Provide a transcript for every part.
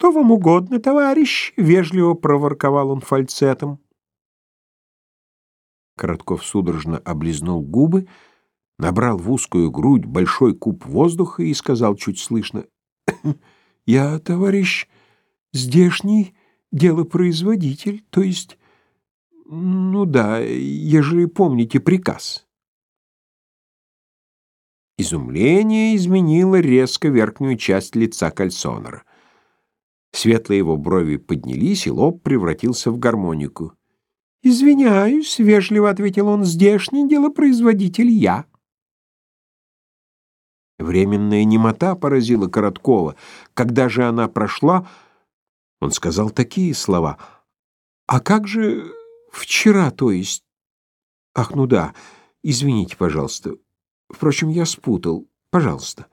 «Что вам угодно, товарищ?» — вежливо проворковал он фальцетом. Коротков судорожно облизнул губы, набрал в узкую грудь большой куб воздуха и сказал чуть слышно, «Я, товарищ, здешний делопроизводитель, то есть, ну да, ежели помните приказ». Изумление изменило резко верхнюю часть лица Кальсонера. Светлые его брови поднялись, и лоб превратился в гармонику. «Извиняюсь», — вежливо ответил он, — «здешний делопроизводитель я». Временная немота поразила Короткова. Когда же она прошла, он сказал такие слова. «А как же вчера, то есть...» «Ах, ну да, извините, пожалуйста. Впрочем, я спутал. Пожалуйста».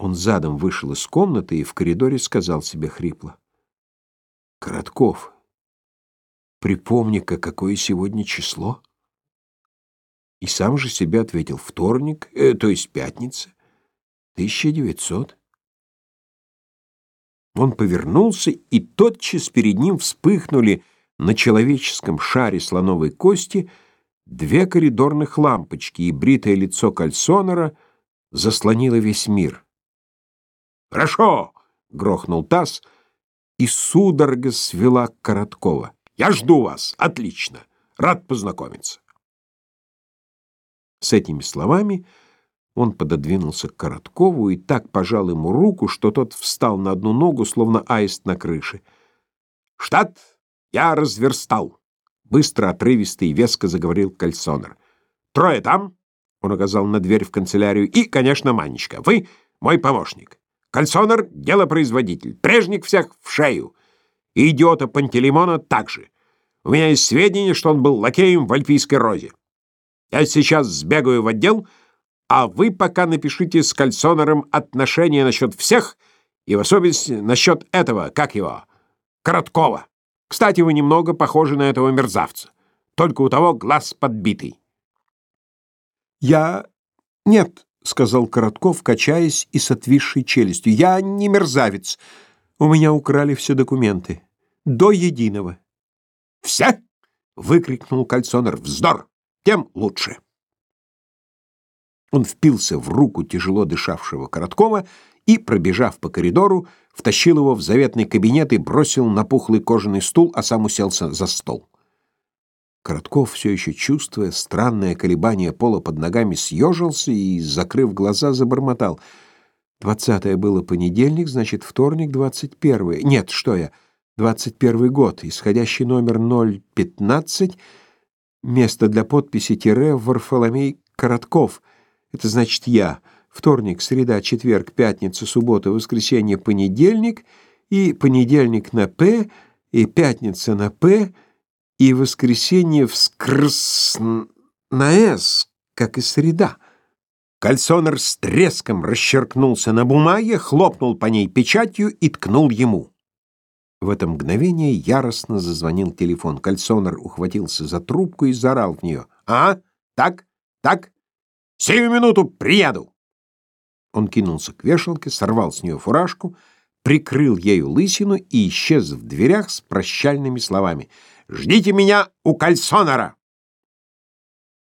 Он задом вышел из комнаты и в коридоре сказал себе хрипло. «Коротков, припомни-ка, какое сегодня число?» И сам же себе ответил «Вторник, э, то есть пятница, 1900». Он повернулся, и тотчас перед ним вспыхнули на человеческом шаре слоновой кости две коридорных лампочки, и бритое лицо Кальсонера заслонило весь мир. «Хорошо!» — грохнул таз, и судорога свела Короткова. «Я жду вас! Отлично! Рад познакомиться!» С этими словами он пододвинулся к Короткову и так пожал ему руку, что тот встал на одну ногу, словно аист на крыше. «Штат я разверстал!» Быстро, отрывисто и веско заговорил Кальсонер. «Трое там!» — он указал на дверь в канцелярию. «И, конечно, Манечка, вы мой помощник. Кальсонер — делопроизводитель. Прежник всех в шею. И идиота Пантелеймона также. У меня есть сведения, что он был лакеем в Альпийской розе. Я сейчас сбегаю в отдел, а вы пока напишите с Кальсонером отношения насчет всех, и в особенности насчет этого, как его, Короткова. Кстати, вы немного похожи на этого мерзавца. Только у того глаз подбитый. Я... Нет, — сказал Коротков, качаясь и с отвисшей челюстью. «Я не мерзавец. У меня украли все документы. До единого». «Все?» — выкрикнул Кальцонер. «Вздор! Тем лучше!» Он впился в руку тяжело дышавшего Короткова и, пробежав по коридору, втащил его в заветный кабинет и бросил на пухлый кожаный стул, а сам уселся за стол. Коротков, все еще чувствуя странное колебание пола под ногами, съежился и, закрыв глаза, забормотал. «Двадцатое было понедельник, значит, вторник, двадцать первое. Нет, что я, двадцать первый год, исходящий номер 015, место для подписи тире Варфоломей Коротков. Это значит я. Вторник, среда, четверг, пятница, суббота, воскресенье, понедельник, и понедельник на «П», и пятница на «П», и воскресенье вскрс на «С», как и среда. Кальсонер с треском расчеркнулся на бумаге, хлопнул по ней печатью и ткнул ему. В это мгновение яростно зазвонил телефон. Кальсонер ухватился за трубку и заорал в нее. «А? Так? Так? Сию минуту приеду!» Он кинулся к вешалке, сорвал с нее фуражку, прикрыл ею лысину и исчез в дверях с прощальными словами — Ждите меня у Кальсонера!»